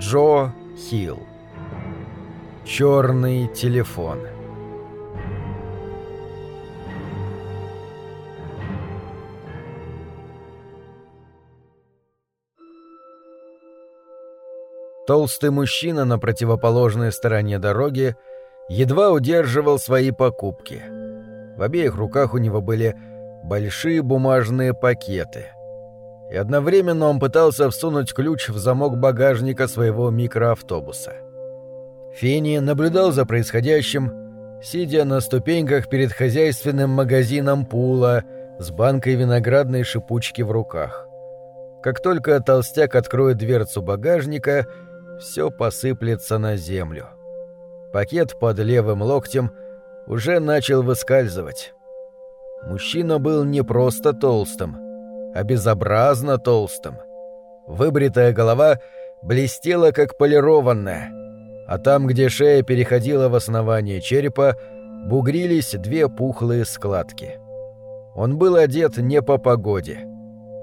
Джо Хилл. Черный телефон. Толстый мужчина на противоположной стороне дороги едва удерживал свои покупки. В обеих руках у него были большие бумажные пакеты. И одновременно он пытался всунуть ключ в замок багажника своего микроавтобуса. Фенни наблюдал за происходящим, сидя на ступеньках перед хозяйственным магазином Пула с банкой виноградной шипучки в руках. Как только толстяк откроет дверцу багажника, все посыплется на землю. Пакет под левым локтем уже начал выскальзывать. Мужчина был не просто толстым, а безобразно толстым. Выбритая голова блестела, как полированная, а там, где шея переходила в основание черепа, бугрились две пухлые складки. Он был одет не по погоде.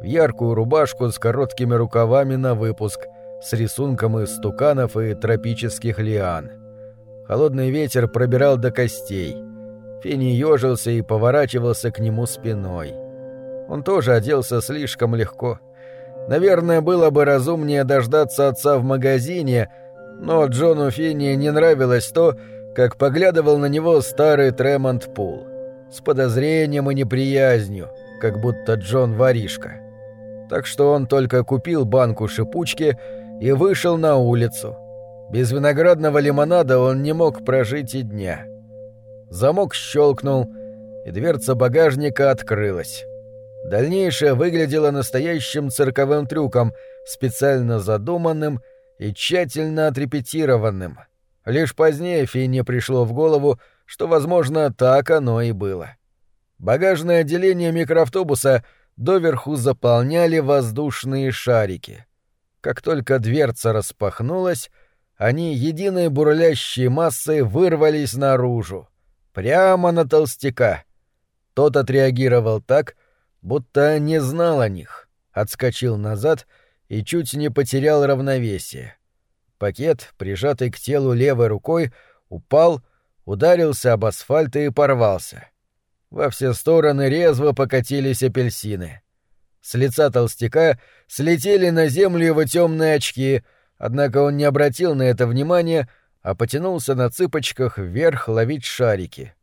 В яркую рубашку с короткими рукавами на выпуск, с рисунком из стуканов и тропических лиан. Холодный ветер пробирал до костей — Финни ежился и поворачивался к нему спиной. Он тоже оделся слишком легко. Наверное, было бы разумнее дождаться отца в магазине, но Джону Финни не нравилось то, как поглядывал на него старый Тремонт Пул. С подозрением и неприязнью, как будто Джон воришка. Так что он только купил банку шипучки и вышел на улицу. Без виноградного лимонада он не мог прожить и дня. — Замок щелкнул, и дверца багажника открылась. Дальнейшее выглядело настоящим цирковым трюком, специально задуманным и тщательно отрепетированным. Лишь позднее Финне пришло в голову, что, возможно, так оно и было. Багажное отделение микроавтобуса доверху заполняли воздушные шарики. Как только дверца распахнулась, они единой бурлящей массой вырвались наружу. Прямо на толстяка. Тот отреагировал так, будто не знал о них, отскочил назад и чуть не потерял равновесие. Пакет, прижатый к телу левой рукой, упал, ударился об асфальт и порвался. Во все стороны резво покатились апельсины. С лица толстяка слетели на землю его темные очки, однако он не обратил на это внимания, а потянулся на цыпочках вверх ловить шарики.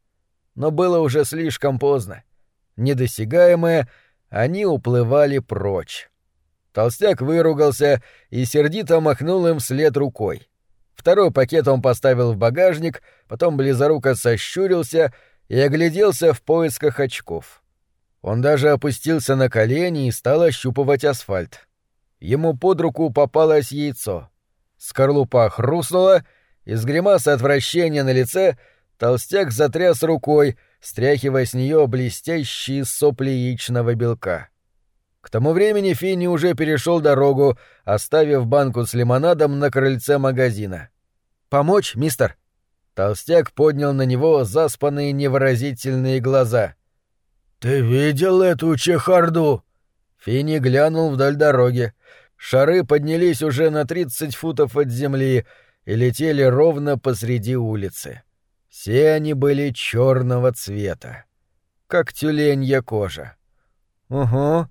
Но было уже слишком поздно. Недосягаемые, они уплывали прочь. Толстяк выругался и сердито махнул им вслед рукой. Второй пакет он поставил в багажник, потом близоруко сощурился и огляделся в поисках очков. Он даже опустился на колени и стал ощупывать асфальт. Ему под руку попалось яйцо. Скорлупа хрустнула, из гримаса отвращения на лице толстяк затряс рукой, стряхивая с нее блестящие сопли яичного белка. К тому времени Финни уже перешел дорогу, оставив банку с лимонадом на крыльце магазина. «Помочь, мистер?» Толстяк поднял на него заспанные невыразительные глаза. «Ты видел эту чехарду?» Финни глянул вдоль дороги. Шары поднялись уже на тридцать футов от земли, и летели ровно посреди улицы. Все они были черного цвета, как тюленья кожа. «Угу.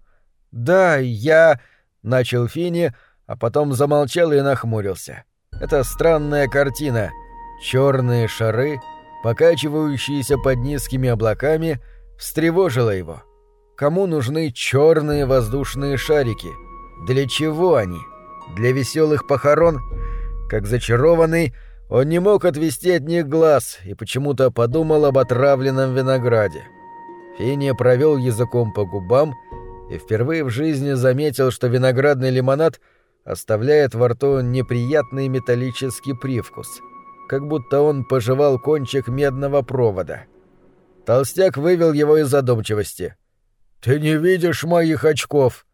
Да, я...» — начал Фини, а потом замолчал и нахмурился. Это странная картина. Черные шары, покачивающиеся под низкими облаками, встревожила его. Кому нужны черные воздушные шарики? Для чего они? Для веселых похорон? Как зачарованный, он не мог отвести от них глаз и почему-то подумал об отравленном винограде. Финия провел языком по губам и впервые в жизни заметил, что виноградный лимонад оставляет во рту неприятный металлический привкус, как будто он пожевал кончик медного провода. Толстяк вывел его из задумчивости. «Ты не видишь моих очков!»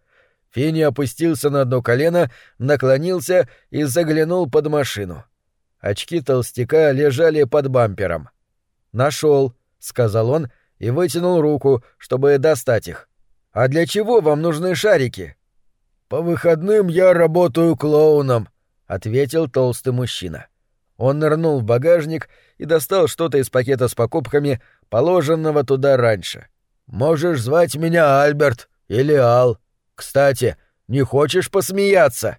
Финни опустился на одно колено, наклонился и заглянул под машину. Очки толстяка лежали под бампером. «Нашел», — сказал он и вытянул руку, чтобы достать их. «А для чего вам нужны шарики?» «По выходным я работаю клоуном», — ответил толстый мужчина. Он нырнул в багажник и достал что-то из пакета с покупками, положенного туда раньше. «Можешь звать меня Альберт или Ал. Кстати, не хочешь посмеяться?»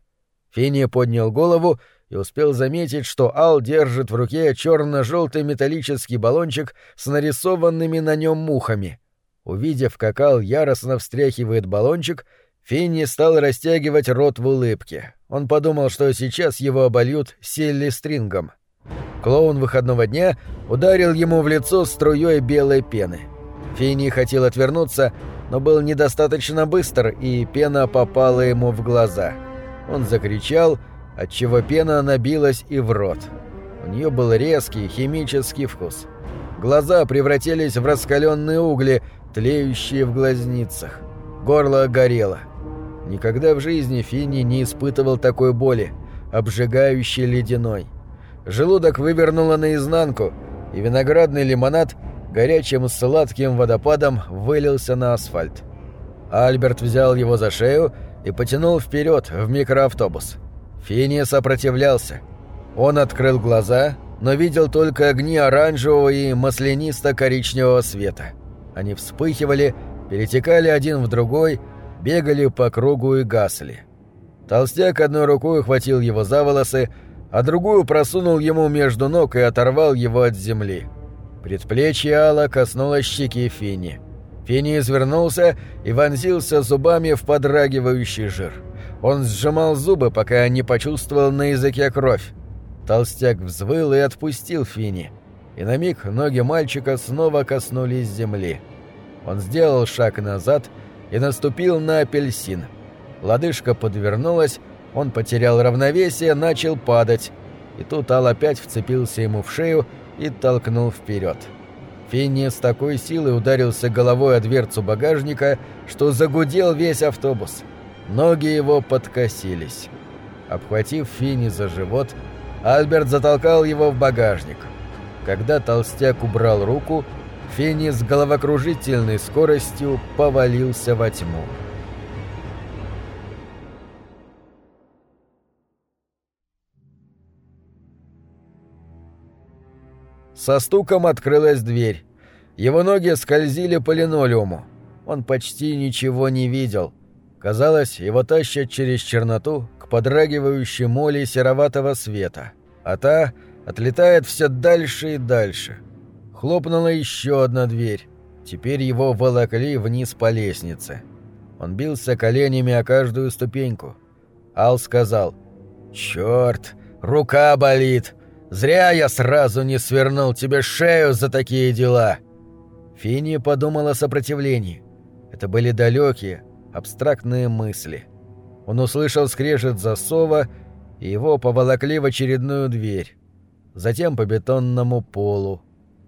Финни поднял голову и успел заметить, что Ал держит в руке черно-желтый металлический баллончик с нарисованными на нем мухами. Увидев, как Ал яростно встряхивает баллончик, Финни стал растягивать рот в улыбке. Он подумал, что сейчас его обольют селли-стрингом. Клоун выходного дня ударил ему в лицо струей белой пены. Финни хотел отвернуться, но был недостаточно быстр, и пена попала ему в глаза. Он закричал, отчего пена набилась и в рот. У нее был резкий химический вкус. Глаза превратились в раскаленные угли, тлеющие в глазницах. Горло горело. Никогда в жизни Финни не испытывал такой боли, обжигающей ледяной. Желудок вывернуло наизнанку, и виноградный лимонад горячим сладким водопадом вылился на асфальт. Альберт взял его за шею и потянул вперед в микроавтобус. Финни сопротивлялся. Он открыл глаза, но видел только огни оранжевого и маслянисто-коричневого света. Они вспыхивали, перетекали один в другой, бегали по кругу и гасли. Толстяк одной рукой ухватил его за волосы, а другую просунул ему между ног и оторвал его от земли. Предплечье Алла коснулось щеки Фини. Фини извернулся и вонзился зубами в подрагивающий жир. Он сжимал зубы, пока не почувствовал на языке кровь. Толстяк взвыл и отпустил Фини. И на миг ноги мальчика снова коснулись земли. Он сделал шаг назад и наступил на апельсин. Лодыжка подвернулась, он потерял равновесие, начал падать. И тут Ал опять вцепился ему в шею и толкнул вперед. Финни с такой силой ударился головой о дверцу багажника, что загудел весь автобус. Ноги его подкосились. Обхватив Финни за живот, Альберт затолкал его в багажник. Когда толстяк убрал руку, Финни с головокружительной скоростью повалился во тьму. Со стуком открылась дверь. Его ноги скользили по линолеуму. Он почти ничего не видел. Казалось, его тащат через черноту к подрагивающей моли сероватого света, а та отлетает все дальше и дальше. Хлопнула еще одна дверь. Теперь его волокли вниз по лестнице. Он бился коленями о каждую ступеньку. Ал сказал «Чёрт, рука болит!» Зря я сразу не свернул тебе шею за такие дела!» Финни подумал о сопротивлении. Это были далекие, абстрактные мысли. Он услышал скрежет засова, и его поволокли в очередную дверь. Затем по бетонному полу.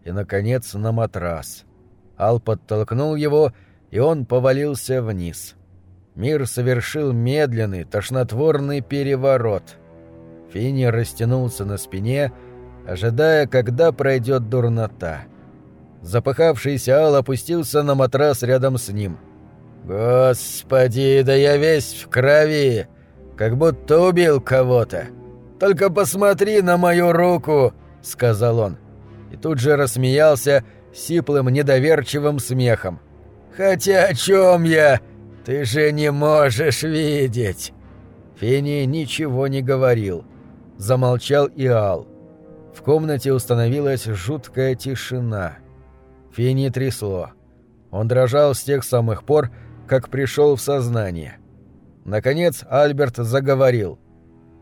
И, наконец, на матрас. Ал подтолкнул его, и он повалился вниз. Мир совершил медленный, тошнотворный переворот — Финни растянулся на спине, ожидая, когда пройдет дурнота. Запыхавшийся Ал опустился на матрас рядом с ним. «Господи, да я весь в крови! Как будто убил кого-то! Только посмотри на мою руку!» — сказал он. И тут же рассмеялся сиплым недоверчивым смехом. «Хотя о чем я? Ты же не можешь видеть!» Финни ничего не говорил. Замолчал и Ал. В комнате установилась жуткая тишина. Фини трясло. Он дрожал с тех самых пор, как пришел в сознание. Наконец Альберт заговорил.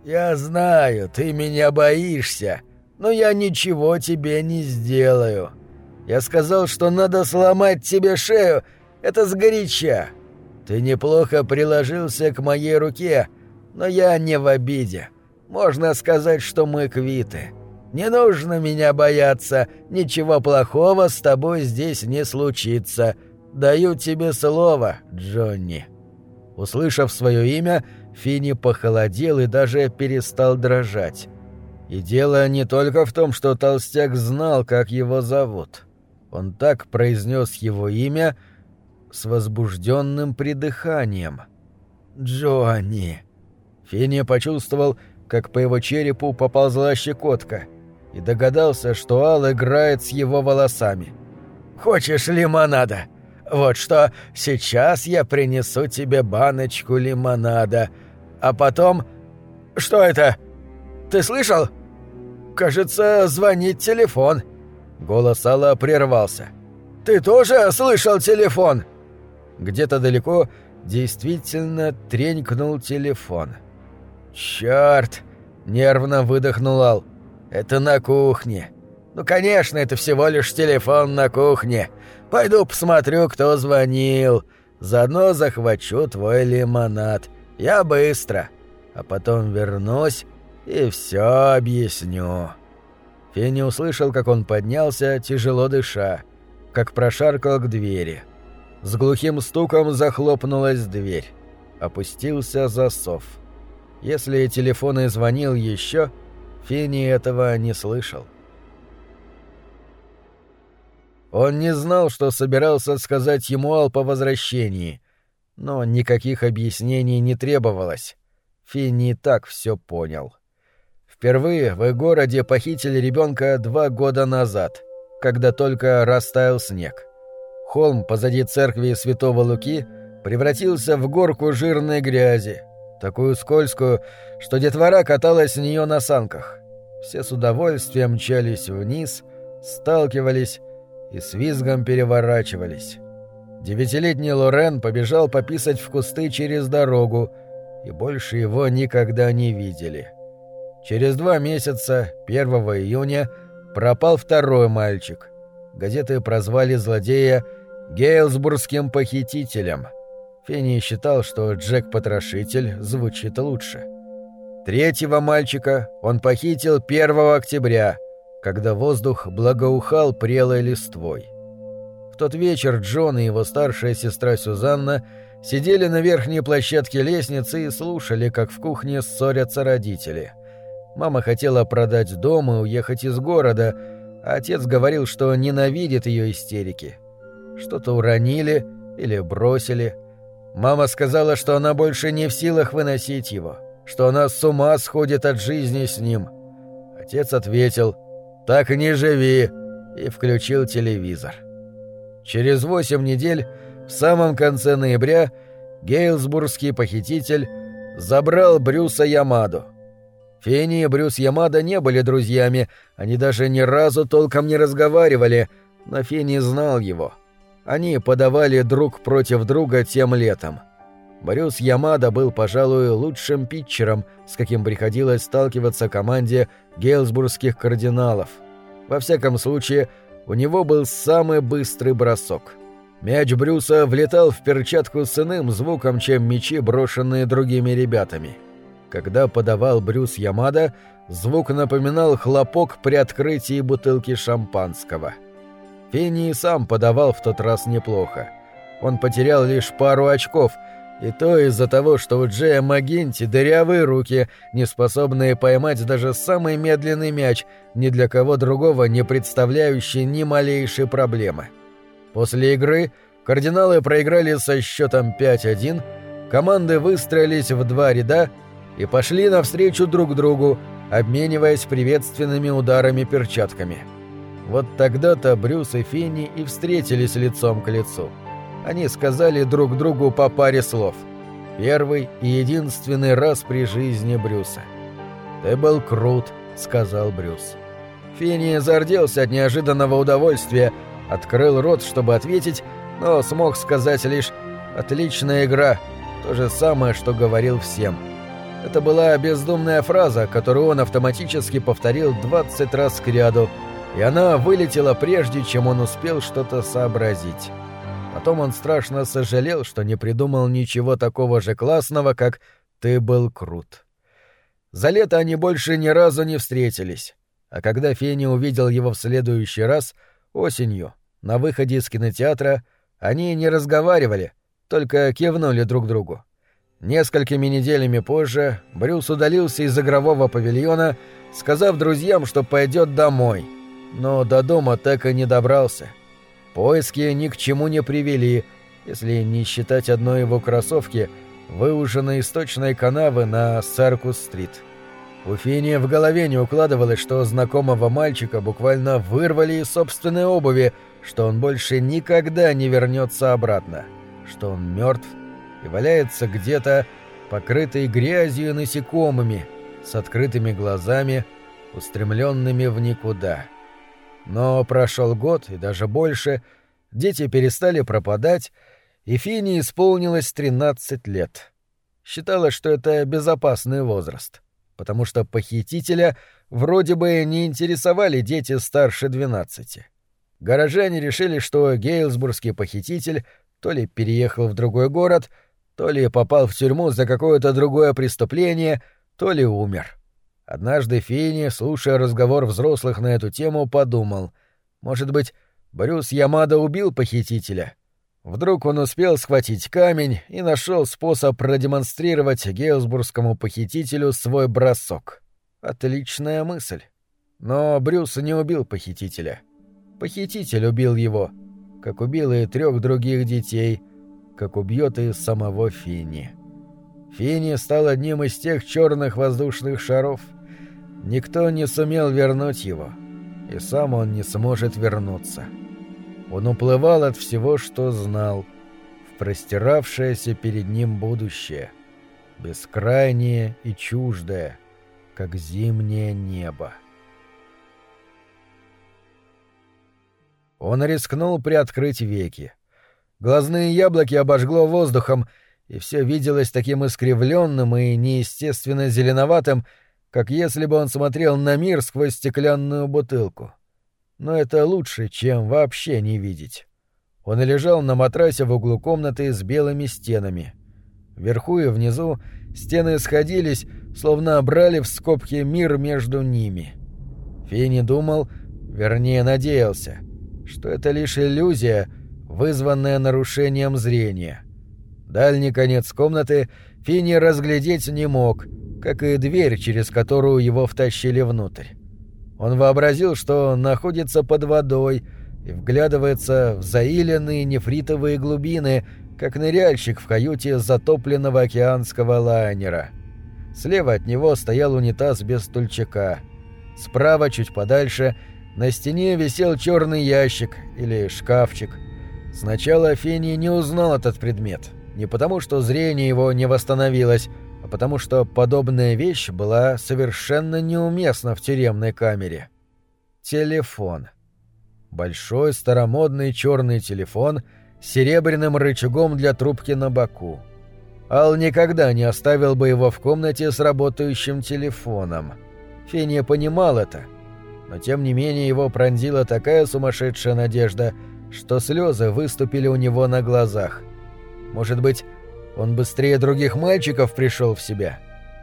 «Я знаю, ты меня боишься, но я ничего тебе не сделаю. Я сказал, что надо сломать тебе шею, это сгоряча. Ты неплохо приложился к моей руке, но я не в обиде. Можно сказать, что мы квиты. Не нужно меня бояться, ничего плохого с тобой здесь не случится. Даю тебе слово, Джонни». Услышав свое имя, Финни похолодел и даже перестал дрожать. И дело не только в том, что толстяк знал, как его зовут. Он так произнес его имя с возбужденным придыханием. «Джонни». Финни почувствовал, как по его черепу поползла щекотка, и догадался, что Ал играет с его волосами. «Хочешь лимонада? Вот что, сейчас я принесу тебе баночку лимонада, а потом... Что это? Ты слышал? Кажется, звонит телефон». Голос Алла прервался. «Ты тоже слышал телефон?» Где-то далеко действительно тренькнул телефон. «Чёрт!» — нервно выдохнул Ал. «Это на кухне. Ну, конечно, это всего лишь телефон на кухне. Пойду посмотрю, кто звонил. Заодно захвачу твой лимонад. Я быстро. А потом вернусь и все объясню». Фенни услышал, как он поднялся, тяжело дыша, как прошаркал к двери. С глухим стуком захлопнулась дверь. Опустился засов. Если телефон и звонил еще, Финни этого не слышал. Он не знал, что собирался сказать ему Ал по возвращении, но никаких объяснений не требовалось. Финни так все понял. Впервые в городе похитили ребенка два года назад, когда только растаял снег. Холм позади церкви Святого Луки превратился в горку жирной грязи, такую скользкую, что детвора каталась с нее на санках. Все с удовольствием мчались вниз, сталкивались и с визгом переворачивались. Девятилетний Лорен побежал пописать в кусты через дорогу, и больше его никогда не видели. Через два месяца, 1 июня, пропал второй мальчик. Газеты прозвали злодея Гейлсбургским похитителем. Фенни считал, что Джек-потрошитель звучит лучше. Третьего мальчика он похитил 1 октября, когда воздух благоухал прелой листвой. В тот вечер Джон и его старшая сестра Сюзанна сидели на верхней площадке лестницы и слушали, как в кухне ссорятся родители. Мама хотела продать дом и уехать из города, а отец говорил, что ненавидит ее истерики что-то уронили или бросили. Мама сказала, что она больше не в силах выносить его, что она с ума сходит от жизни с ним. Отец ответил «Так не живи» и включил телевизор. Через восемь недель, в самом конце ноября, гейлсбургский похититель забрал Брюса Ямаду. Фенни и Брюс Ямада не были друзьями, они даже ни разу толком не разговаривали, но Фенни знал его — они подавали друг против друга тем летом. Брюс Ямада был, пожалуй, лучшим питчером, с каким приходилось сталкиваться команде гейлсбургских кардиналов. Во всяком случае, у него был самый быстрый бросок. Мяч Брюса влетал в перчатку с иным звуком, чем мячи, брошенные другими ребятами. Когда подавал Брюс Ямада, звук напоминал хлопок при открытии бутылки шампанского — Финни сам подавал в тот раз неплохо. Он потерял лишь пару очков, и то из-за того, что у Джея Магинти дырявые руки, не способные поймать даже самый медленный мяч, ни для кого другого не представляющий ни малейшей проблемы. После игры кардиналы проиграли со счетом 5-1, команды выстроились в два ряда и пошли навстречу друг другу, обмениваясь приветственными ударами перчатками. Вот тогда-то Брюс и Финни и встретились лицом к лицу. Они сказали друг другу по паре слов. Первый и единственный раз при жизни Брюса. «Ты был крут», — сказал Брюс. Финни зарделся от неожиданного удовольствия, открыл рот, чтобы ответить, но смог сказать лишь «отличная игра», то же самое, что говорил всем. Это была бездумная фраза, которую он автоматически повторил 20 раз к ряду, и она вылетела прежде, чем он успел что-то сообразить. Потом он страшно сожалел, что не придумал ничего такого же классного, как «ты был крут». За лето они больше ни разу не встретились, а когда Фенни увидел его в следующий раз, осенью, на выходе из кинотеатра, они не разговаривали, только кивнули друг другу. Несколькими неделями позже Брюс удалился из игрового павильона, сказав друзьям, что пойдет домой — но до дома так и не добрался. Поиски ни к чему не привели, если не считать одной его кроссовки, выуженной из точной канавы на Саркус-стрит. У Фини в голове не укладывалось, что знакомого мальчика буквально вырвали из собственной обуви, что он больше никогда не вернется обратно, что он мертв и валяется где-то, покрытый грязью и насекомыми, с открытыми глазами, устремленными в никуда. Но прошел год и даже больше, дети перестали пропадать, и Фине исполнилось 13 лет. Считала, что это безопасный возраст, потому что похитителя вроде бы не интересовали дети старше 12. Горожане решили, что гейлсбургский похититель то ли переехал в другой город, то ли попал в тюрьму за какое-то другое преступление, то ли умер. Однажды Финни, слушая разговор взрослых на эту тему, подумал, может быть, Брюс Ямада убил похитителя? Вдруг он успел схватить камень и нашел способ продемонстрировать гейлсбургскому похитителю свой бросок. Отличная мысль. Но Брюс не убил похитителя. Похититель убил его, как убил и трех других детей, как убьет и самого Финни. Финни стал одним из тех черных воздушных шаров — Никто не сумел вернуть его, и сам он не сможет вернуться. Он уплывал от всего, что знал, в простиравшееся перед ним будущее, бескрайнее и чуждое, как зимнее небо. Он рискнул приоткрыть веки. Глазные яблоки обожгло воздухом, и все виделось таким искривленным и неестественно зеленоватым, как если бы он смотрел на мир сквозь стеклянную бутылку. Но это лучше, чем вообще не видеть. Он лежал на матрасе в углу комнаты с белыми стенами. Вверху и внизу стены сходились, словно брали в скобки мир между ними. Финни думал, вернее надеялся, что это лишь иллюзия, вызванная нарушением зрения. Дальний конец комнаты Финни разглядеть не мог — как и дверь, через которую его втащили внутрь. Он вообразил, что находится под водой и вглядывается в заиленные нефритовые глубины, как ныряльщик в каюте затопленного океанского лайнера. Слева от него стоял унитаз без стульчака. Справа, чуть подальше, на стене висел черный ящик или шкафчик. Сначала Фени не узнал этот предмет, не потому что зрение его не восстановилось, потому что подобная вещь была совершенно неуместна в тюремной камере. Телефон. Большой старомодный черный телефон с серебряным рычагом для трубки на боку. Ал никогда не оставил бы его в комнате с работающим телефоном. Феня понимал это, но тем не менее его пронзила такая сумасшедшая надежда, что слезы выступили у него на глазах. Может быть, он быстрее других мальчиков пришел в себя.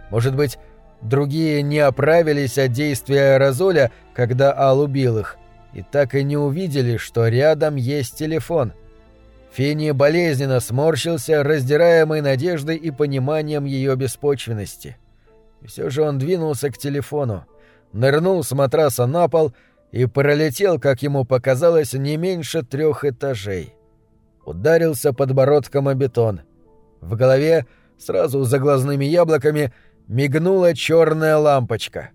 Может быть, другие не оправились от действия аэрозоля, когда Ал убил их, и так и не увидели, что рядом есть телефон. Фини болезненно сморщился, раздираемый надеждой и пониманием ее беспочвенности. Все же он двинулся к телефону, нырнул с матраса на пол и пролетел, как ему показалось, не меньше трех этажей. Ударился подбородком о бетон — в голове, сразу за глазными яблоками, мигнула черная лампочка.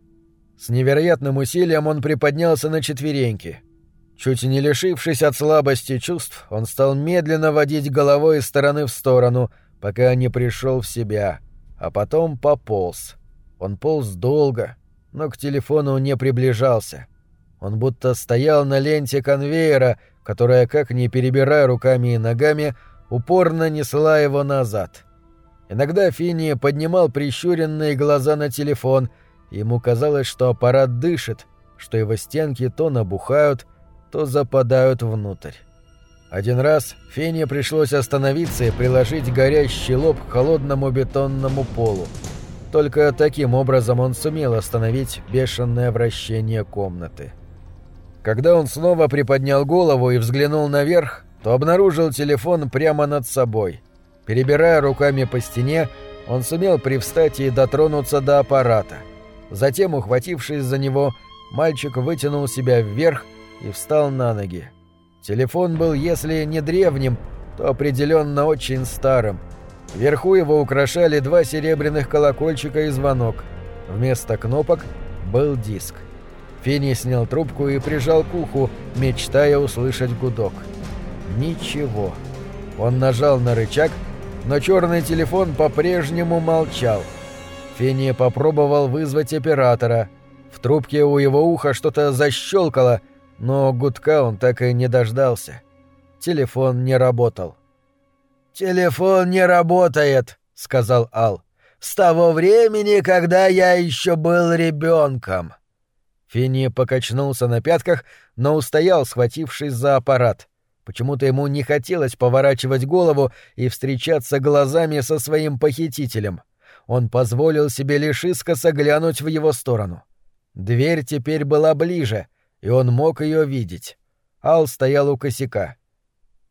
С невероятным усилием он приподнялся на четвереньки. Чуть не лишившись от слабости чувств, он стал медленно водить головой из стороны в сторону, пока не пришел в себя, а потом пополз. Он полз долго, но к телефону не приближался. Он будто стоял на ленте конвейера, которая, как ни перебирая руками и ногами, упорно несла его назад. Иногда Финни поднимал прищуренные глаза на телефон, ему казалось, что аппарат дышит, что его стенки то набухают, то западают внутрь. Один раз Фене пришлось остановиться и приложить горящий лоб к холодному бетонному полу. Только таким образом он сумел остановить бешеное вращение комнаты. Когда он снова приподнял голову и взглянул наверх, то обнаружил телефон прямо над собой. Перебирая руками по стене, он сумел привстать и дотронуться до аппарата. Затем, ухватившись за него, мальчик вытянул себя вверх и встал на ноги. Телефон был, если не древним, то определенно очень старым. Вверху его украшали два серебряных колокольчика и звонок. Вместо кнопок был диск. Финни снял трубку и прижал к уху, мечтая услышать гудок. Ничего. Он нажал на рычаг, но черный телефон по-прежнему молчал. Финни попробовал вызвать оператора. В трубке у его уха что-то защелкало, но гудка он так и не дождался. Телефон не работал. «Телефон не работает», — сказал Ал. «С того времени, когда я еще был ребенком». Финни покачнулся на пятках, но устоял, схватившись за аппарат. Почему-то ему не хотелось поворачивать голову и встречаться глазами со своим похитителем. Он позволил себе лишь искоса глянуть в его сторону. Дверь теперь была ближе, и он мог ее видеть. Ал стоял у косяка.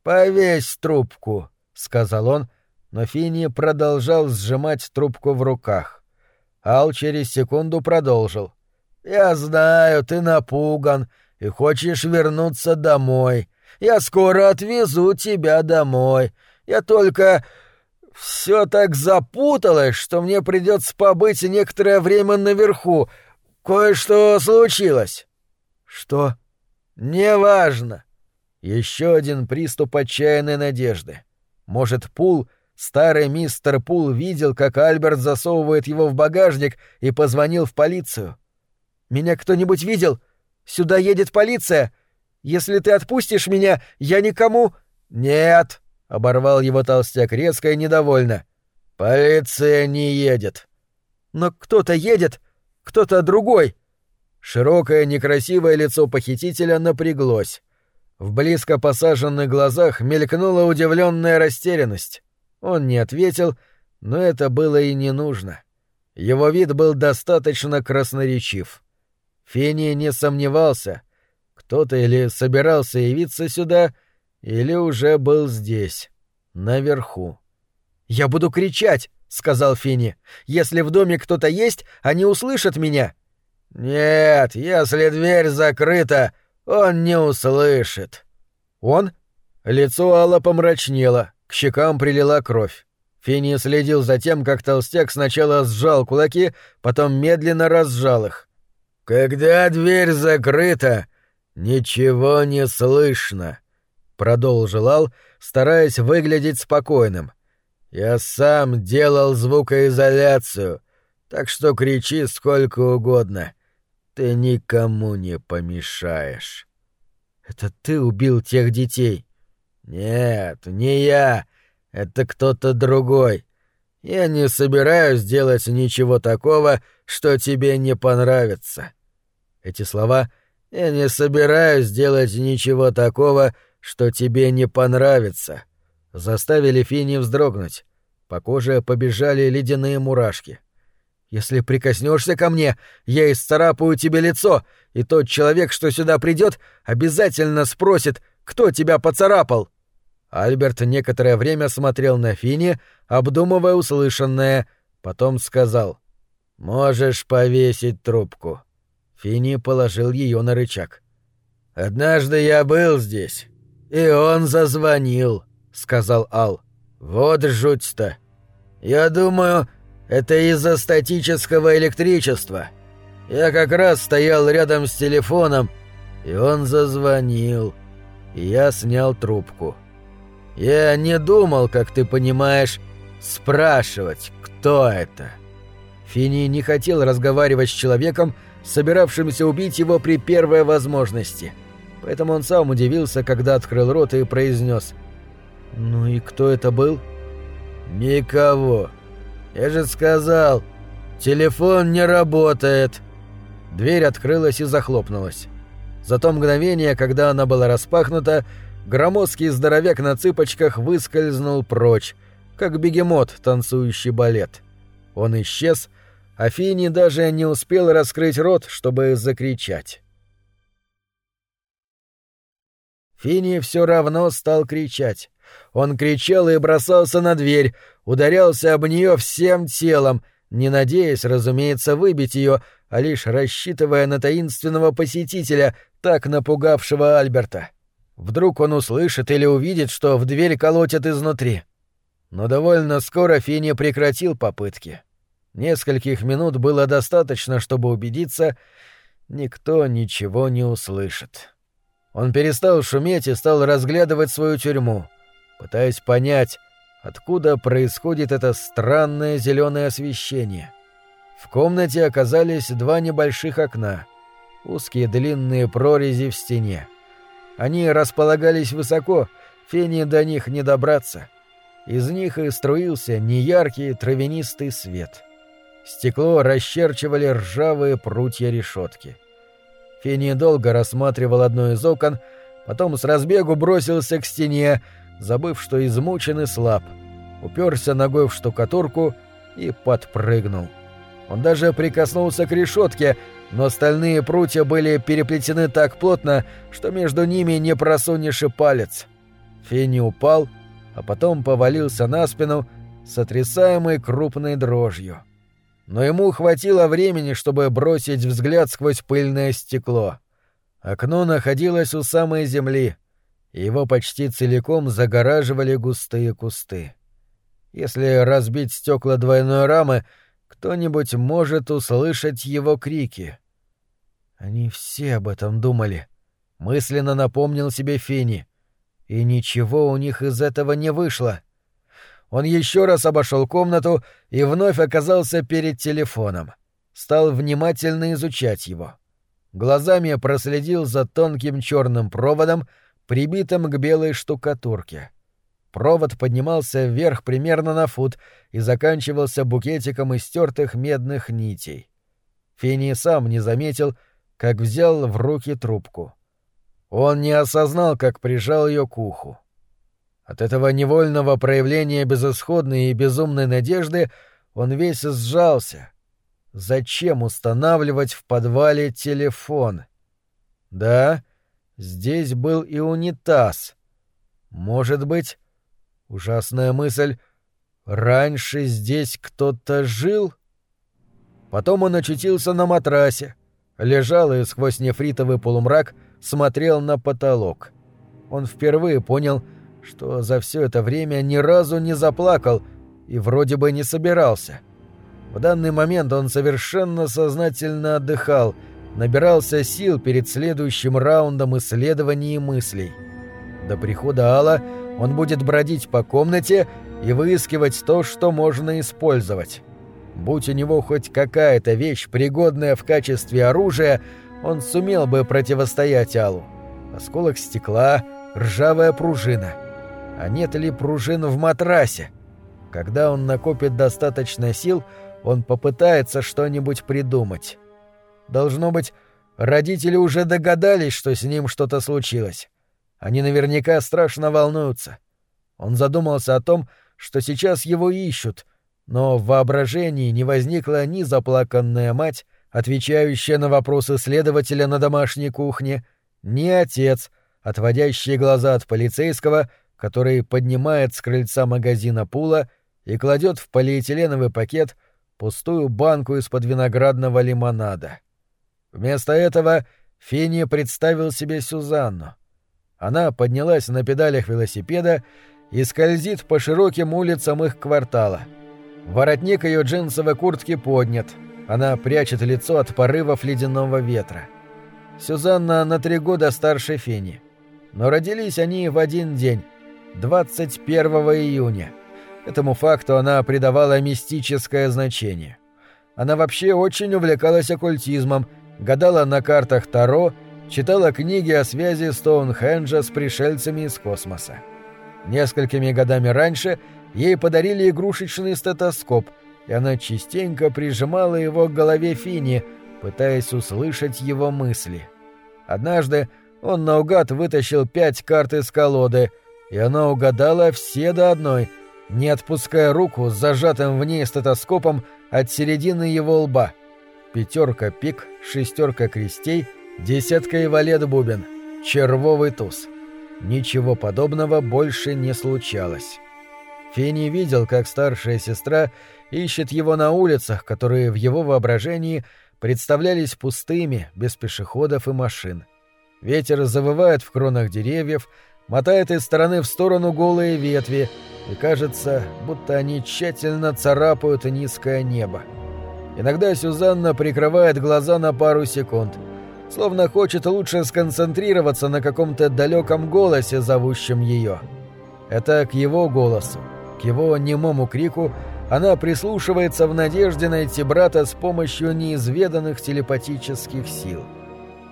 «Повесь трубку», — сказал он, но Финни продолжал сжимать трубку в руках. Ал через секунду продолжил. «Я знаю, ты напуган и хочешь вернуться домой. Я скоро отвезу тебя домой. Я только... Все так запуталось, что мне придется побыть некоторое время наверху. Кое-что случилось. Что? Неважно. Еще один приступ отчаянной надежды. Может, Пул, старый мистер Пул, видел, как Альберт засовывает его в багажник и позвонил в полицию. Меня кто-нибудь видел? Сюда едет полиция. Если ты отпустишь меня, я никому...» «Нет», — оборвал его толстяк резко и недовольно. «Полиция не едет». «Но кто-то едет, кто-то другой». Широкое некрасивое лицо похитителя напряглось. В близко посаженных глазах мелькнула удивленная растерянность. Он не ответил, но это было и не нужно. Его вид был достаточно красноречив. Фений не сомневался — кто-то или собирался явиться сюда, или уже был здесь, наверху. «Я буду кричать!» — сказал Фини. «Если в доме кто-то есть, они услышат меня». «Нет, если дверь закрыта, он не услышит». «Он?» Лицо Алла помрачнело, к щекам прилила кровь. Фини следил за тем, как толстяк сначала сжал кулаки, потом медленно разжал их. «Когда дверь закрыта, «Ничего не слышно», — продолжил Ал, стараясь выглядеть спокойным. «Я сам делал звукоизоляцию, так что кричи сколько угодно. Ты никому не помешаешь». «Это ты убил тех детей?» «Нет, не я. Это кто-то другой. Я не собираюсь делать ничего такого, что тебе не понравится». Эти слова — я не собираюсь делать ничего такого, что тебе не понравится. Заставили Фини вздрогнуть. По коже побежали ледяные мурашки. Если прикоснешься ко мне, я исцарапаю тебе лицо, и тот человек, что сюда придет, обязательно спросит, кто тебя поцарапал. Альберт некоторое время смотрел на Фини, обдумывая услышанное, потом сказал: "Можешь повесить трубку". Фини положил ее на рычаг. «Однажды я был здесь, и он зазвонил», — сказал Ал. «Вот жуть-то. Я думаю, это из-за статического электричества. Я как раз стоял рядом с телефоном, и он зазвонил. И я снял трубку. Я не думал, как ты понимаешь, спрашивать, кто это». Фини не хотел разговаривать с человеком, собиравшимся убить его при первой возможности. Поэтому он сам удивился, когда открыл рот и произнес «Ну и кто это был?» «Никого. Я же сказал, телефон не работает». Дверь открылась и захлопнулась. За то мгновение, когда она была распахнута, громоздкий здоровяк на цыпочках выскользнул прочь, как бегемот, танцующий балет. Он исчез, Афини даже не успел раскрыть рот, чтобы закричать. Фини все равно стал кричать. Он кричал и бросался на дверь, ударялся об нее всем телом, не надеясь, разумеется, выбить ее, а лишь рассчитывая на таинственного посетителя, так напугавшего Альберта. Вдруг он услышит или увидит, что в дверь колотят изнутри. Но довольно скоро Фини прекратил попытки. Нескольких минут было достаточно, чтобы убедиться, никто ничего не услышит. Он перестал шуметь и стал разглядывать свою тюрьму, пытаясь понять, откуда происходит это странное зеленое освещение. В комнате оказались два небольших окна, узкие длинные прорези в стене. Они располагались высоко, фене до них не добраться. Из них и струился неяркий травянистый свет. Стекло расчерчивали ржавые прутья решетки. Фени долго рассматривал одно из окон, потом с разбегу бросился к стене, забыв, что измучен и слаб, уперся ногой в штукатурку и подпрыгнул. Он даже прикоснулся к решетке, но стальные прутья были переплетены так плотно, что между ними не просунешь и палец. Фенни упал, а потом повалился на спину, сотрясаемый крупной дрожью. Но ему хватило времени, чтобы бросить взгляд сквозь пыльное стекло. Окно находилось у самой земли, и его почти целиком загораживали густые кусты. Если разбить стекла двойной рамы, кто-нибудь может услышать его крики. Они все об этом думали. Мысленно напомнил себе Фини. И ничего у них из этого не вышло. Он еще раз обошел комнату и вновь оказался перед телефоном. Стал внимательно изучать его. Глазами проследил за тонким черным проводом, прибитым к белой штукатурке. Провод поднимался вверх примерно на фут и заканчивался букетиком из стертых медных нитей. Фини сам не заметил, как взял в руки трубку. Он не осознал, как прижал ее к уху. От этого невольного проявления безысходной и безумной надежды он весь сжался. Зачем устанавливать в подвале телефон? Да, здесь был и унитаз. Может быть, ужасная мысль, раньше здесь кто-то жил? Потом он очутился на матрасе, лежал и сквозь нефритовый полумрак смотрел на потолок. Он впервые понял, что за все это время ни разу не заплакал и вроде бы не собирался. В данный момент он совершенно сознательно отдыхал, набирался сил перед следующим раундом исследований мыслей. До прихода Алла он будет бродить по комнате и выискивать то, что можно использовать. Будь у него хоть какая-то вещь, пригодная в качестве оружия, он сумел бы противостоять Аллу. Осколок стекла, ржавая пружина. А нет ли пружин в матрасе? Когда он накопит достаточно сил, он попытается что-нибудь придумать. Должно быть, родители уже догадались, что с ним что-то случилось. Они наверняка страшно волнуются. Он задумался о том, что сейчас его ищут, но в воображении не возникла ни заплаканная мать, отвечающая на вопросы следователя на домашней кухне, ни отец, отводящий глаза от полицейского, который поднимает с крыльца магазина пула и кладет в полиэтиленовый пакет пустую банку из-под виноградного лимонада. Вместо этого Финни представил себе Сюзанну. Она поднялась на педалях велосипеда и скользит по широким улицам их квартала. Воротник ее джинсовой куртки поднят. Она прячет лицо от порывов ледяного ветра. Сюзанна на три года старше Фени. Но родились они в один день, 21 июня. Этому факту она придавала мистическое значение. Она вообще очень увлекалась оккультизмом, гадала на картах Таро, читала книги о связи Стоунхенджа с пришельцами из космоса. Несколькими годами раньше ей подарили игрушечный стетоскоп, и она частенько прижимала его к голове Фини, пытаясь услышать его мысли. Однажды он наугад вытащил пять карт из колоды, и она угадала все до одной, не отпуская руку с зажатым в ней стетоскопом от середины его лба. Пятерка пик, шестерка крестей, десятка и валет бубен, червовый туз. Ничего подобного больше не случалось. Фенни видел, как старшая сестра ищет его на улицах, которые в его воображении представлялись пустыми, без пешеходов и машин. Ветер завывает в кронах деревьев, мотает из стороны в сторону голые ветви, и кажется, будто они тщательно царапают низкое небо. Иногда Сюзанна прикрывает глаза на пару секунд, словно хочет лучше сконцентрироваться на каком-то далеком голосе, зовущем ее. Это к его голосу, к его немому крику она прислушивается в надежде найти брата с помощью неизведанных телепатических сил.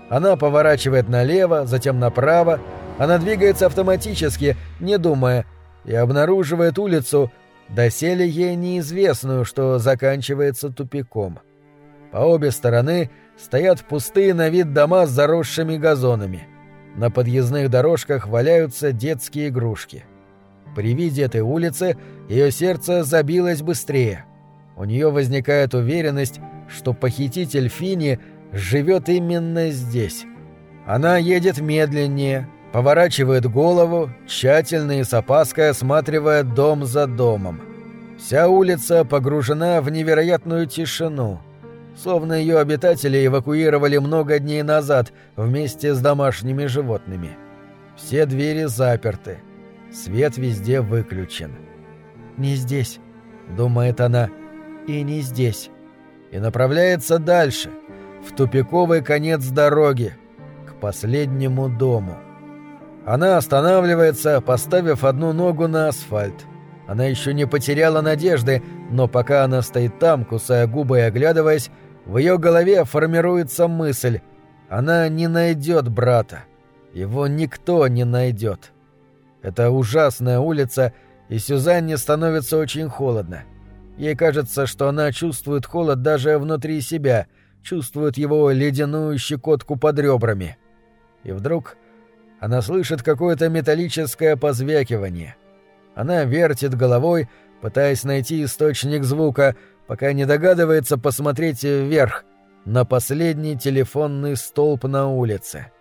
Она поворачивает налево, затем направо, она двигается автоматически, не думая, и обнаруживает улицу, доселе ей неизвестную, что заканчивается тупиком. По обе стороны стоят пустые на вид дома с заросшими газонами. На подъездных дорожках валяются детские игрушки. При виде этой улицы ее сердце забилось быстрее. У нее возникает уверенность, что похититель Фини живет именно здесь. Она едет медленнее, поворачивает голову, тщательно и с опаской осматривая дом за домом. Вся улица погружена в невероятную тишину, словно ее обитатели эвакуировали много дней назад вместе с домашними животными. Все двери заперты, свет везде выключен. «Не здесь», — думает она, — «и не здесь». И направляется дальше, в тупиковый конец дороги, к последнему дому. Она останавливается, поставив одну ногу на асфальт. Она еще не потеряла надежды, но пока она стоит там, кусая губы и оглядываясь, в ее голове формируется мысль. Она не найдет брата. Его никто не найдет. Это ужасная улица, и Сюзанне становится очень холодно. Ей кажется, что она чувствует холод даже внутри себя, чувствует его ледяную щекотку под ребрами. И вдруг она слышит какое-то металлическое позвякивание. Она вертит головой, пытаясь найти источник звука, пока не догадывается посмотреть вверх, на последний телефонный столб на улице.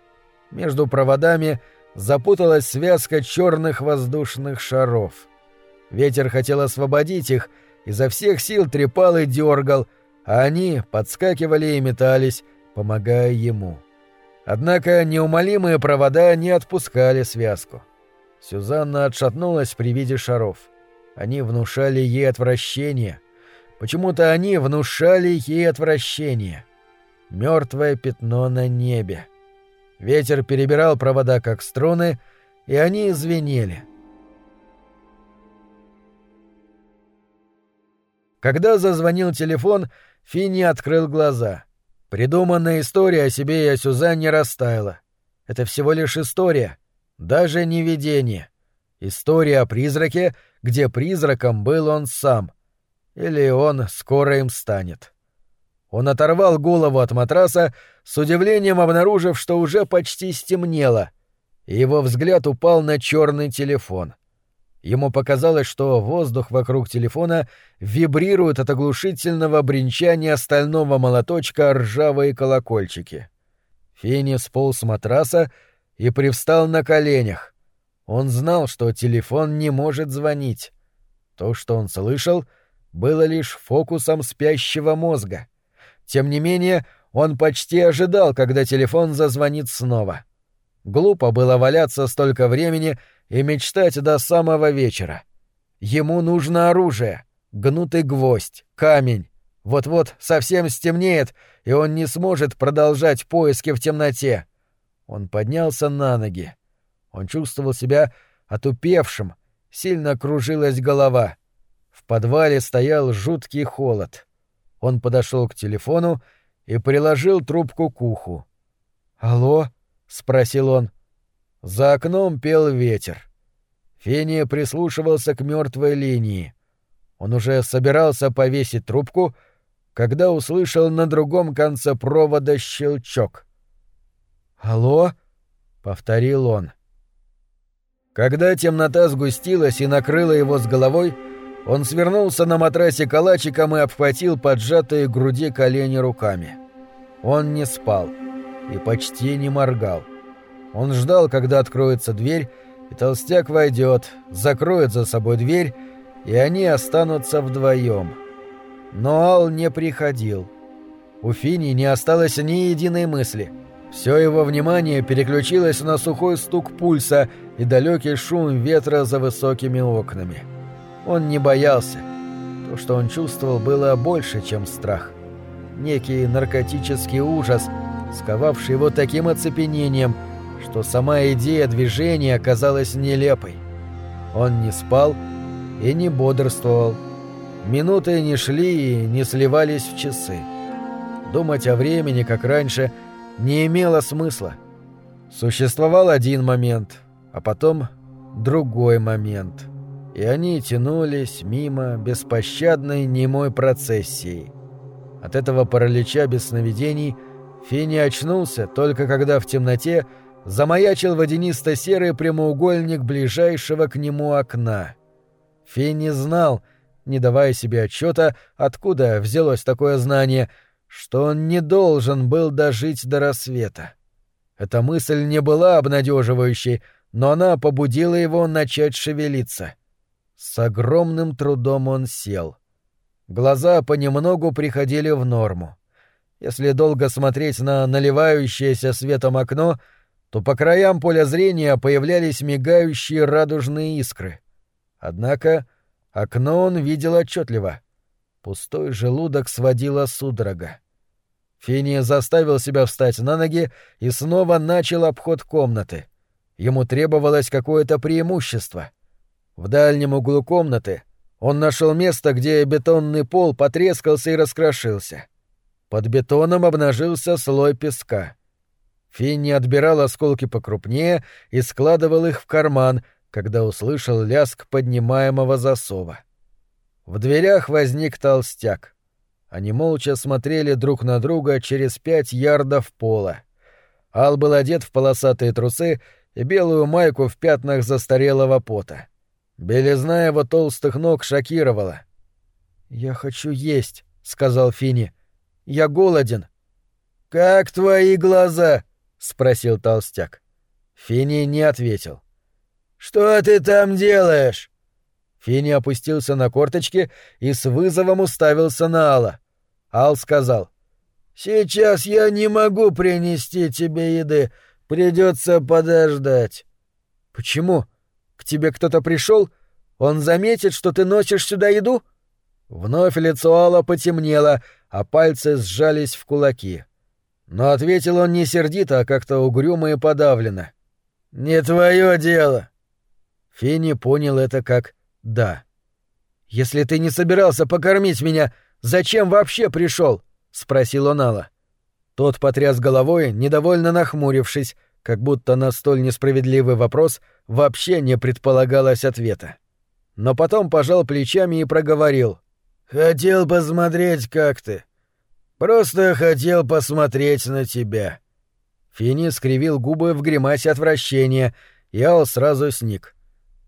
Между проводами запуталась связка черных воздушных шаров. Ветер хотел освободить их, изо всех сил трепал и дергал, а они подскакивали и метались, помогая ему. — Однако неумолимые провода не отпускали связку. Сюзанна отшатнулась при виде шаров. Они внушали ей отвращение. Почему-то они внушали ей отвращение. Мертвое пятно на небе. Ветер перебирал провода как струны, и они звенели. Когда зазвонил телефон, Финни открыл глаза — Придуманная история о себе и о Сюзанне растаяла. Это всего лишь история, даже не видение. История о призраке, где призраком был он сам. Или он скоро им станет. Он оторвал голову от матраса, с удивлением обнаружив, что уже почти стемнело, и его взгляд упал на черный телефон. Ему показалось, что воздух вокруг телефона вибрирует от оглушительного бренчания стального молоточка ржавые колокольчики. Финни сполз с матраса и привстал на коленях. Он знал, что телефон не может звонить. То, что он слышал, было лишь фокусом спящего мозга. Тем не менее, он почти ожидал, когда телефон зазвонит снова. Глупо было валяться столько времени, и мечтать до самого вечера. Ему нужно оружие, гнутый гвоздь, камень. Вот-вот совсем стемнеет, и он не сможет продолжать поиски в темноте. Он поднялся на ноги. Он чувствовал себя отупевшим, сильно кружилась голова. В подвале стоял жуткий холод. Он подошел к телефону и приложил трубку к уху. «Алло?» — спросил он. За окном пел ветер. Фения прислушивался к мертвой линии. Он уже собирался повесить трубку, когда услышал на другом конце провода щелчок. «Алло?» — повторил он. Когда темнота сгустилась и накрыла его с головой, он свернулся на матрасе калачиком и обхватил поджатые груди колени руками. Он не спал и почти не моргал. Он ждал, когда откроется дверь, и толстяк войдет, закроет за собой дверь, и они останутся вдвоем. Но Ал не приходил. У Фини не осталось ни единой мысли. Все его внимание переключилось на сухой стук пульса и далекий шум ветра за высокими окнами. Он не боялся. То, что он чувствовал, было больше, чем страх. некий наркотический ужас, сковавший его таким оцепенением, что сама идея движения оказалась нелепой. Он не спал и не бодрствовал. Минуты не шли и не сливались в часы. Думать о времени, как раньше, не имело смысла. Существовал один момент, а потом другой момент. И они тянулись мимо беспощадной немой процессии. От этого паралича без сновидений Финни очнулся только когда в темноте замаячил водянисто-серый прямоугольник ближайшего к нему окна. Финни знал, не давая себе отчета, откуда взялось такое знание, что он не должен был дожить до рассвета. Эта мысль не была обнадеживающей, но она побудила его начать шевелиться. С огромным трудом он сел. Глаза понемногу приходили в норму. Если долго смотреть на наливающееся светом окно, то по краям поля зрения появлялись мигающие радужные искры. Однако окно он видел отчетливо. Пустой желудок сводила судорога. Фини заставил себя встать на ноги и снова начал обход комнаты. Ему требовалось какое-то преимущество. В дальнем углу комнаты он нашел место, где бетонный пол потрескался и раскрошился. Под бетоном обнажился слой песка. Финни отбирал осколки покрупнее и складывал их в карман, когда услышал лязг поднимаемого засова. В дверях возник толстяк — они молча смотрели друг на друга через пять ярдов пола. Ал был одет в полосатые трусы и белую майку в пятнах застарелого пота. Белизна его толстых ног шокировала. «Я хочу есть», — сказал Фини. «Я голоден». «Как твои глаза?» — спросил толстяк. Фини не ответил. «Что ты там делаешь?» Фини опустился на корточки и с вызовом уставился на Алла. Ал сказал. «Сейчас я не могу принести тебе еды. Придется подождать». «Почему? К тебе кто-то пришел? Он заметит, что ты носишь сюда еду?» Вновь лицо Алла потемнело, а пальцы сжались в кулаки. Но ответил он не сердито, а как-то угрюмо и подавленно. «Не твое дело». Финни понял это как «да». «Если ты не собирался покормить меня, зачем вообще пришел? спросил он Алла. Тот потряс головой, недовольно нахмурившись, как будто на столь несправедливый вопрос вообще не предполагалось ответа. Но потом пожал плечами и проговорил. «Хотел посмотреть, как ты. Просто хотел посмотреть на тебя». Фини скривил губы в гримасе отвращения, и Ал сразу сник.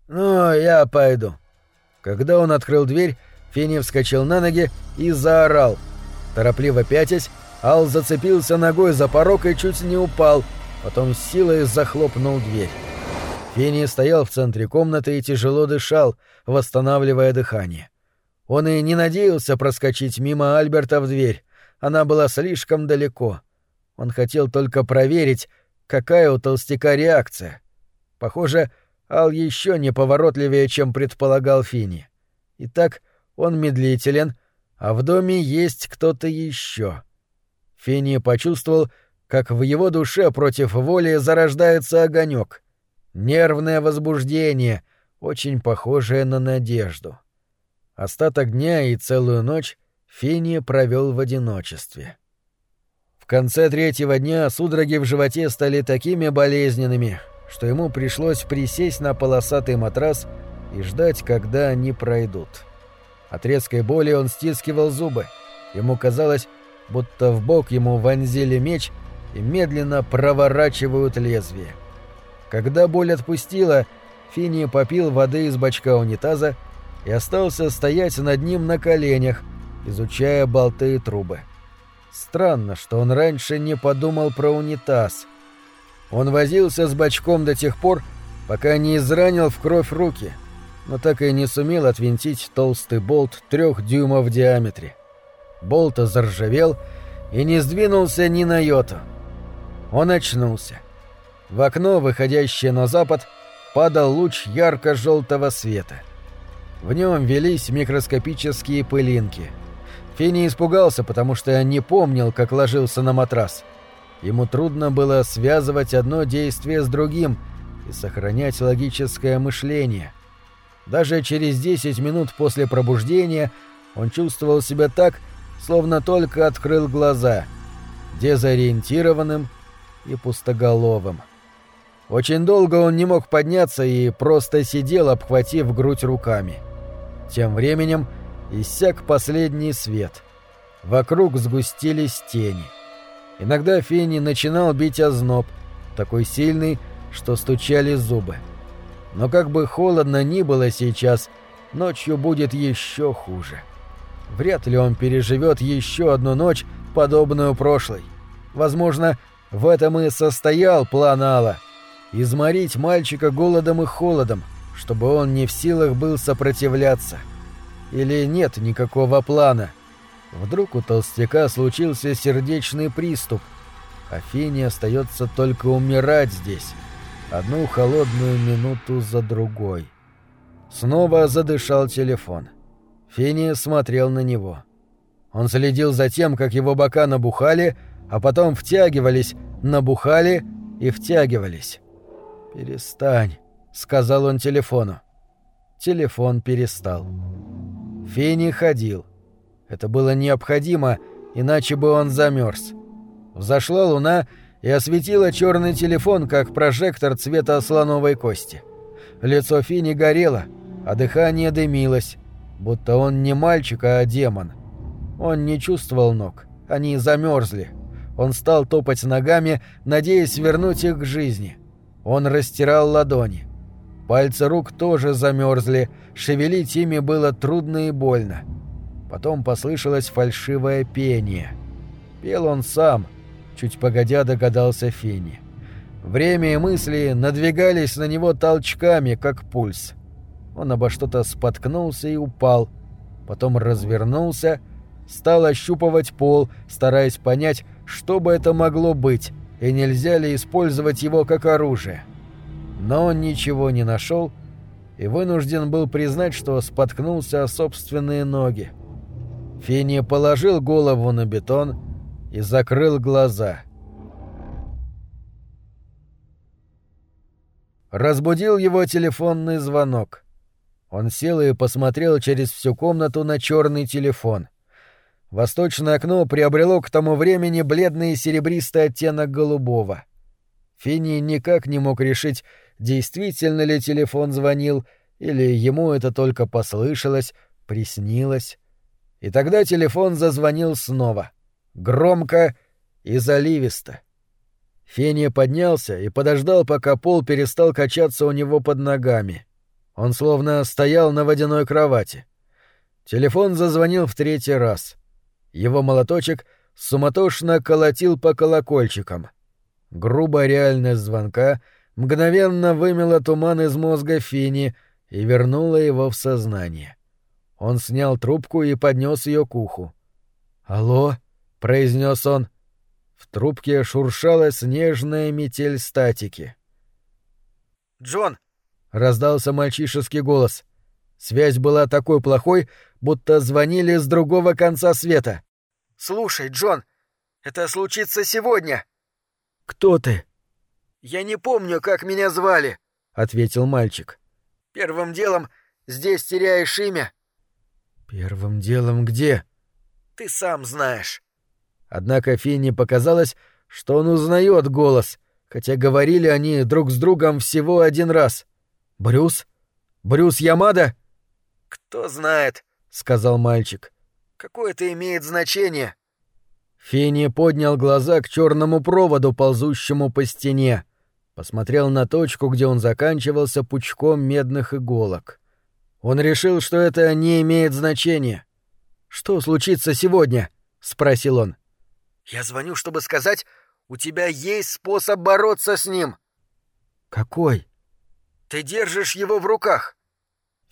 «Ну, я пойду. Когда он открыл дверь, Финни вскочил на ноги и заорал. Торопливо пятясь, Ал зацепился ногой за порог и чуть не упал, потом с силой захлопнул дверь. Финни стоял в центре комнаты и тяжело дышал, восстанавливая дыхание. Он и не надеялся проскочить мимо Альберта в дверь, она была слишком далеко. Он хотел только проверить, какая у толстяка реакция. Похоже, Ал еще неповоротливее, чем предполагал Фини. Итак, он медлителен, а в доме есть кто-то еще. Фини почувствовал, как в его душе против воли зарождается огонек. Нервное возбуждение, очень похожее на надежду. Остаток дня и целую ночь Фини провел в одиночестве. В конце третьего дня судороги в животе стали такими болезненными, что ему пришлось присесть на полосатый матрас и ждать, когда они пройдут. От резкой боли он стискивал зубы. Ему казалось, будто в бок ему вонзили меч и медленно проворачивают лезвие. Когда боль отпустила, Фини попил воды из бачка унитаза и остался стоять над ним на коленях, изучая болты и трубы. Странно, что он раньше не подумал про унитаз — он возился с бачком до тех пор, пока не изранил в кровь руки, но так и не сумел отвинтить толстый болт трех дюймов в диаметре. Болт заржавел и не сдвинулся ни на йоту. Он очнулся. В окно, выходящее на запад, падал луч ярко-желтого света. В нем велись микроскопические пылинки. Финни испугался, потому что не помнил, как ложился на матрас. Ему трудно было связывать одно действие с другим и сохранять логическое мышление. Даже через 10 минут после пробуждения он чувствовал себя так, словно только открыл глаза, дезориентированным и пустоголовым. Очень долго он не мог подняться и просто сидел, обхватив грудь руками. Тем временем иссяк последний свет. Вокруг сгустились тени. Иногда Фенни начинал бить озноб, такой сильный, что стучали зубы. Но как бы холодно ни было сейчас, ночью будет еще хуже. Вряд ли он переживет еще одну ночь, подобную прошлой. Возможно, в этом и состоял план Алла — изморить мальчика голодом и холодом, чтобы он не в силах был сопротивляться. Или нет никакого плана. Вдруг у толстяка случился сердечный приступ, а Фине остается только умирать здесь, одну холодную минуту за другой. Снова задышал телефон. Фини смотрел на него. Он следил за тем, как его бока набухали, а потом втягивались, набухали и втягивались. «Перестань», — сказал он телефону. Телефон перестал. Фени ходил. Это было необходимо, иначе бы он замерз. Взошла луна и осветила черный телефон, как прожектор цвета слоновой кости. Лицо Фини горело, а дыхание дымилось, будто он не мальчик, а демон. Он не чувствовал ног, они замерзли. Он стал топать ногами, надеясь вернуть их к жизни. Он растирал ладони. Пальцы рук тоже замерзли, шевелить ими было трудно и больно. Потом послышалось фальшивое пение. Пел он сам, чуть погодя догадался Фени. Время и мысли надвигались на него толчками, как пульс. Он обо что-то споткнулся и упал, потом развернулся, стал ощупывать пол, стараясь понять, что бы это могло быть, и нельзя ли использовать его как оружие. Но он ничего не нашел и вынужден был признать, что споткнулся о собственные ноги. Фини положил голову на бетон и закрыл глаза. Разбудил его телефонный звонок. Он сел и посмотрел через всю комнату на черный телефон. Восточное окно приобрело к тому времени бледный серебристый оттенок голубого. Финни никак не мог решить, действительно ли телефон звонил, или ему это только послышалось, приснилось. И тогда телефон зазвонил снова. Громко и заливисто. Феня поднялся и подождал, пока пол перестал качаться у него под ногами. Он словно стоял на водяной кровати. Телефон зазвонил в третий раз — его молоточек суматошно колотил по колокольчикам. Грубая реальность звонка мгновенно вымела туман из мозга Фини и вернула его в сознание. Он снял трубку и поднес ее к уху. «Алло?» — произнес он. В трубке шуршала снежная метель статики. «Джон!» — раздался мальчишеский голос. Связь была такой плохой, будто звонили с другого конца света. «Слушай, Джон, это случится сегодня!» «Кто ты?» «Я не помню, как меня звали», — ответил мальчик. «Первым делом здесь теряешь имя». «Первым делом где?» «Ты сам знаешь». Однако Финни показалось, что он узнает голос, хотя говорили они друг с другом всего один раз. «Брюс? Брюс Ямада?» «Кто знает», — сказал мальчик. «Какое это имеет значение?» Фини поднял глаза к черному проводу, ползущему по стене. Посмотрел на точку, где он заканчивался пучком медных иголок. Он решил, что это не имеет значения. «Что случится сегодня?» — спросил он. «Я звоню, чтобы сказать, у тебя есть способ бороться с ним». «Какой?» «Ты держишь его в руках.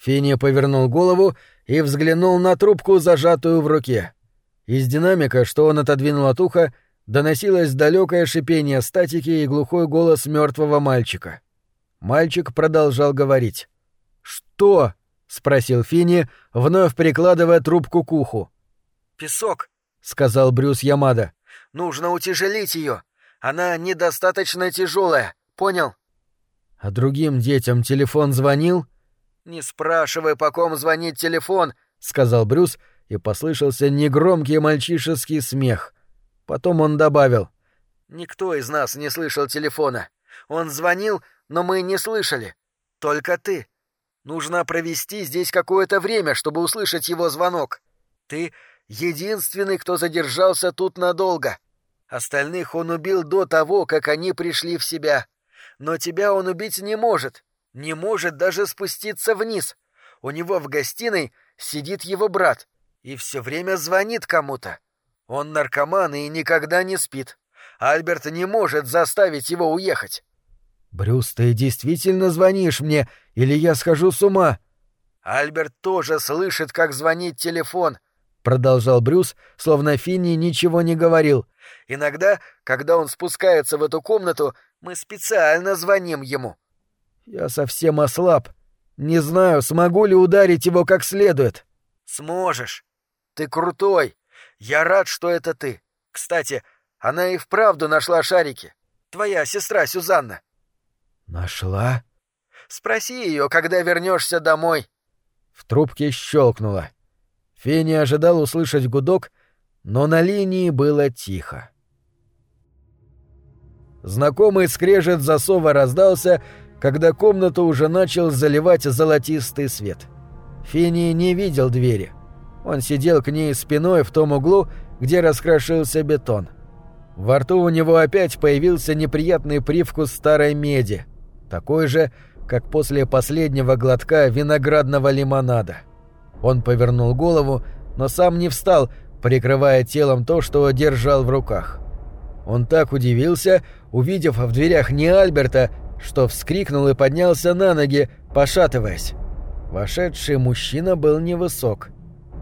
Фини повернул голову и взглянул на трубку, зажатую в руке. Из динамика, что он отодвинул от уха, доносилось далекое шипение статики и глухой голос мертвого мальчика. Мальчик продолжал говорить. «Что?» — спросил Фини, вновь прикладывая трубку к уху. «Песок», — сказал Брюс Ямада. «Нужно утяжелить ее. Она недостаточно тяжелая, понял?» «А другим детям телефон звонил?» «Не спрашивай, по ком звонит телефон», — сказал Брюс, и послышался негромкий мальчишеский смех. Потом он добавил. «Никто из нас не слышал телефона. Он звонил, но мы не слышали. Только ты. Нужно провести здесь какое-то время, чтобы услышать его звонок. Ты единственный, кто задержался тут надолго. Остальных он убил до того, как они пришли в себя. Но тебя он убить не может. Не может даже спуститься вниз. У него в гостиной сидит его брат и все время звонит кому-то. Он наркоман и никогда не спит. Альберт не может заставить его уехать. «Брюс, ты действительно звонишь мне, или я схожу с ума?» «Альберт тоже слышит, как звонит телефон», — продолжал Брюс, словно Финни ничего не говорил. «Иногда, когда он спускается в эту комнату, мы специально звоним ему». «Я совсем ослаб. Не знаю, смогу ли ударить его как следует». «Сможешь. Ты крутой. Я рад, что это ты. Кстати, она и вправду нашла шарики. Твоя сестра Сюзанна». «Нашла?» «Спроси ее, когда вернешься домой». В трубке щелкнуло. Фенни ожидал услышать гудок, но на линии было тихо. Знакомый скрежет засова раздался, когда комнату уже начал заливать золотистый свет. Финни не видел двери. Он сидел к ней спиной в том углу, где раскрошился бетон. Во рту у него опять появился неприятный привкус старой меди, такой же, как после последнего глотка виноградного лимонада. Он повернул голову, но сам не встал, прикрывая телом то, что держал в руках. Он так удивился, увидев в дверях не Альберта, что вскрикнул и поднялся на ноги, пошатываясь. Вошедший мужчина был невысок.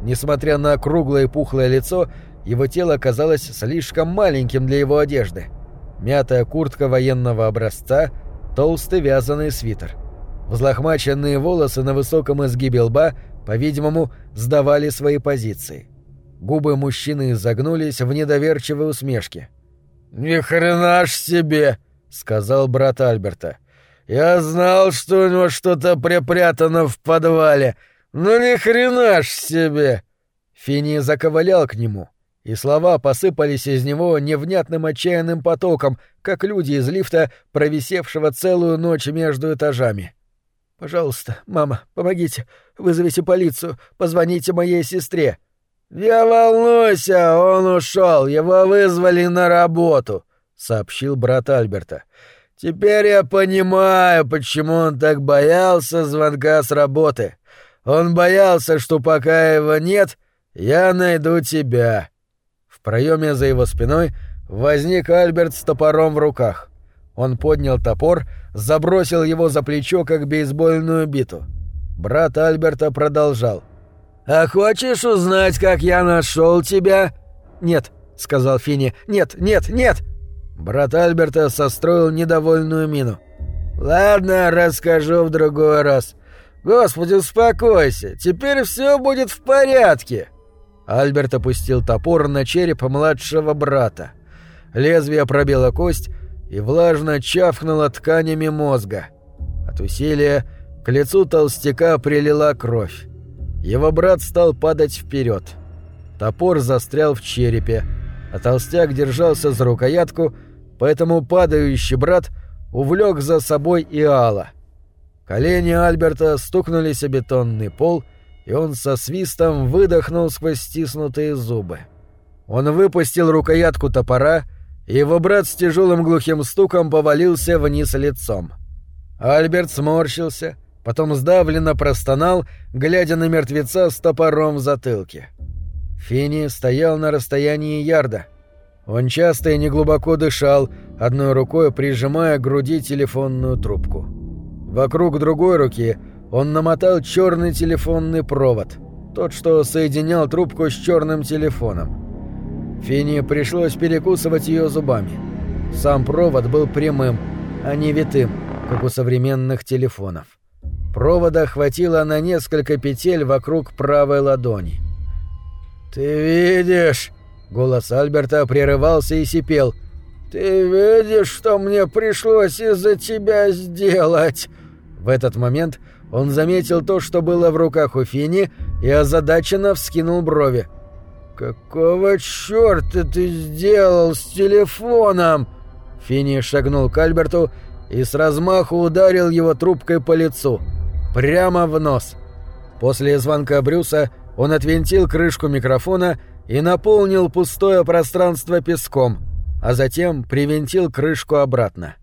Несмотря на круглое пухлое лицо, его тело казалось слишком маленьким для его одежды. Мятая куртка военного образца, толстый вязаный свитер. Взлохмаченные волосы на высоком изгибе лба, по-видимому, сдавали свои позиции. Губы мужчины загнулись в недоверчивой усмешке. «Ни хрена ж себе!» — сказал брат Альберта. «Я знал, что у него что-то припрятано в подвале. Ну ни хрена ж себе!» Фини заковылял к нему, и слова посыпались из него невнятным отчаянным потоком, как люди из лифта, провисевшего целую ночь между этажами. «Пожалуйста, мама, помогите, вызовите полицию, позвоните моей сестре». «Не волнуйся, он ушел, его вызвали на работу», — сообщил брат Альберта. «Теперь я понимаю, почему он так боялся звонка с работы. Он боялся, что пока его нет, я найду тебя». В проеме за его спиной возник Альберт с топором в руках. Он поднял топор, забросил его за плечо, как бейсбольную биту. Брат Альберта продолжал. «А хочешь узнать, как я нашел тебя?» «Нет», — сказал Финни. «Нет, нет, нет!» Брат Альберта состроил недовольную мину. «Ладно, расскажу в другой раз. Господи, успокойся, теперь все будет в порядке!» Альберт опустил топор на череп младшего брата. Лезвие пробило кость и влажно чавкнуло тканями мозга. От усилия к лицу толстяка прилила кровь. Его брат стал падать вперед. Топор застрял в черепе, а толстяк держался за рукоятку, поэтому падающий брат увлек за собой и Алла. Колени Альберта стукнулись о бетонный пол, и он со свистом выдохнул сквозь стиснутые зубы. Он выпустил рукоятку топора, и его брат с тяжелым глухим стуком повалился вниз лицом. Альберт сморщился — потом сдавленно простонал, глядя на мертвеца с топором в затылке. Фини стоял на расстоянии ярда. Он часто и неглубоко дышал, одной рукой прижимая к груди телефонную трубку. Вокруг другой руки он намотал черный телефонный провод, тот, что соединял трубку с черным телефоном. Фини пришлось перекусывать ее зубами. Сам провод был прямым, а не витым, как у современных телефонов. Провода хватило на несколько петель вокруг правой ладони. «Ты видишь...» — голос Альберта прерывался и сипел. «Ты видишь, что мне пришлось из-за тебя сделать?» В этот момент он заметил то, что было в руках у Фини, и озадаченно вскинул брови. «Какого чёрта ты сделал с телефоном?» Фини шагнул к Альберту и с размаху ударил его трубкой по лицу. Прямо в нос. После звонка Брюса он отвинтил крышку микрофона и наполнил пустое пространство песком, а затем привинтил крышку обратно.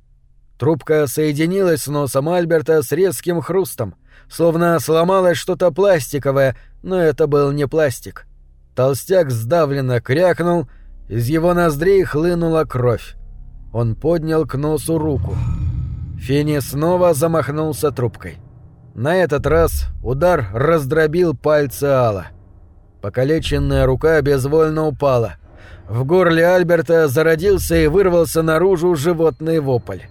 Трубка соединилась с носом Альберта с резким хрустом, словно сломалось что-то пластиковое, но это был не пластик. Толстяк сдавленно крякнул, из его ноздрей хлынула кровь. Он поднял к носу руку. Фини снова замахнулся трубкой. На этот раз удар раздробил пальцы Алла. Покалеченная рука безвольно упала. В горле Альберта зародился и вырвался наружу животный вопль.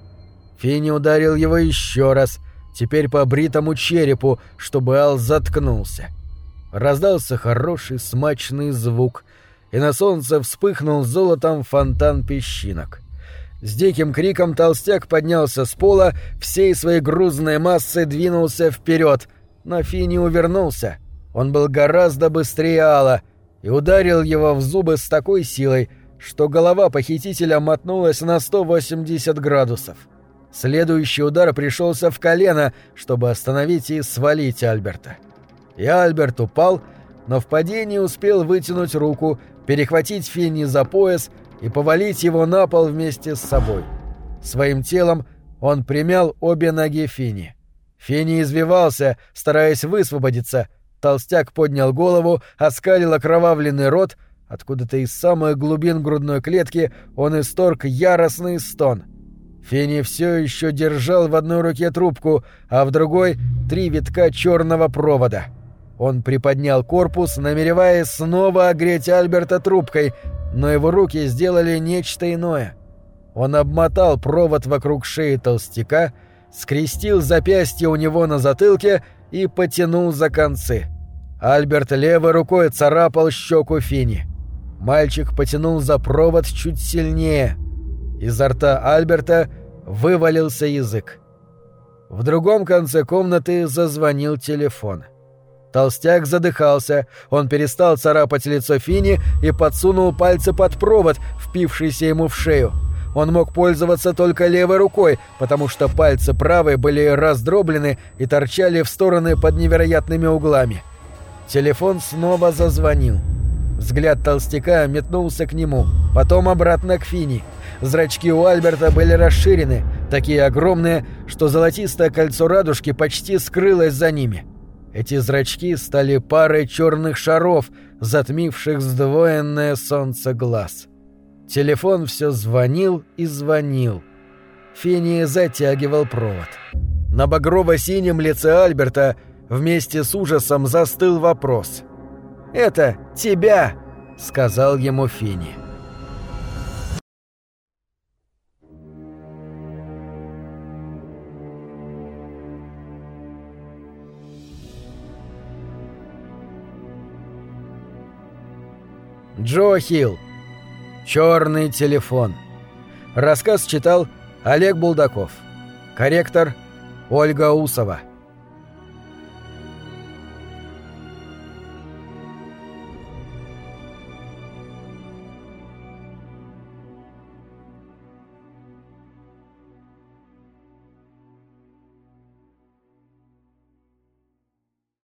Фини ударил его еще раз, теперь по бритому черепу, чтобы Ал заткнулся. Раздался хороший смачный звук, и на солнце вспыхнул золотом фонтан песчинок. С диким криком толстяк поднялся с пола, всей своей грузной массой двинулся вперед, но Фини увернулся. Он был гораздо быстрее Алла и ударил его в зубы с такой силой, что голова похитителя мотнулась на 180 градусов. Следующий удар пришелся в колено, чтобы остановить и свалить Альберта. И Альберт упал, но в падении успел вытянуть руку, перехватить Финни за пояс и повалить его на пол вместе с собой. Своим телом он примял обе ноги Фини. Фини извивался, стараясь высвободиться. Толстяк поднял голову, оскалил окровавленный рот. Откуда-то из самых глубин грудной клетки он исторг яростный стон. Фини все еще держал в одной руке трубку, а в другой — три витка черного провода. Он приподнял корпус, намереваясь снова огреть Альберта трубкой, но его руки сделали нечто иное. Он обмотал провод вокруг шеи толстяка, скрестил запястье у него на затылке и потянул за концы. Альберт левой рукой царапал щеку Фини. Мальчик потянул за провод чуть сильнее. Изо рта Альберта вывалился язык. В другом конце комнаты зазвонил телефон. Толстяк задыхался, он перестал царапать лицо Фини и подсунул пальцы под провод, впившийся ему в шею. Он мог пользоваться только левой рукой, потому что пальцы правой были раздроблены и торчали в стороны под невероятными углами. Телефон снова зазвонил. Взгляд толстяка метнулся к нему, потом обратно к Фини. Зрачки у Альберта были расширены, такие огромные, что золотистое кольцо радужки почти скрылось за ними. Эти зрачки стали парой черных шаров, затмивших сдвоенное солнце глаз. Телефон все звонил и звонил. Фини затягивал провод. На багрово-синем лице Альберта вместе с ужасом застыл вопрос. «Это тебя!» — сказал ему Фини. Джо Хилл. Черный телефон. Рассказ читал Олег Булдаков. Корректор Ольга Усова.